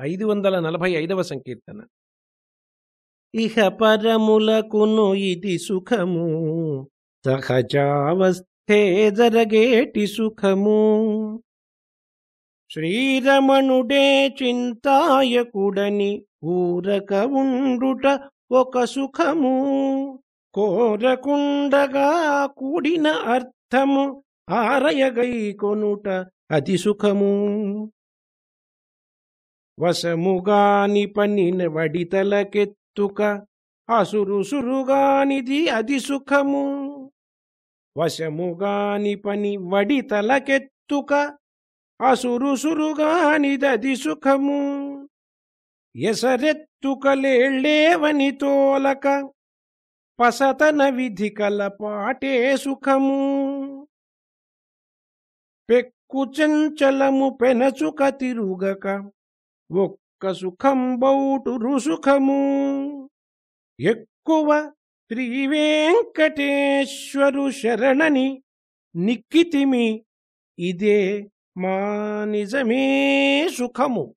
ఐదు వందల నలభై ఐదవ సంకీర్తన. ఇహ పరములకును ఇది సుఖము సహజావస్థే జరగేటి సుఖము. శ్రీరమణుడే చింతాయకుడని ఊరక ఉండుట ఒక సుఖము కోరకుండగా కూడిన అర్థము ఆరయగై కొనుట అతి సుఖము. వశముగాని పనిన వడితలకెత్తుక అసురుసురుగానిది అది సుఖము. వశముగాని పని వడితలకెత్తుక అసురుసురుగానిదది సుఖము. ఎసరెత్తుకలేళ్ళేవని తోలక పసతన విధి పాటే సుఖము. పెక్కు చంచలము పెనచుక తిరుగక ఒక్క సుఖం బౌటు రుసుఖము. ఎక్కువ శ్రీవేంకటేశ్వరు శరణని నిక్కితిమి. ఇదే మా నిజమే సుఖము.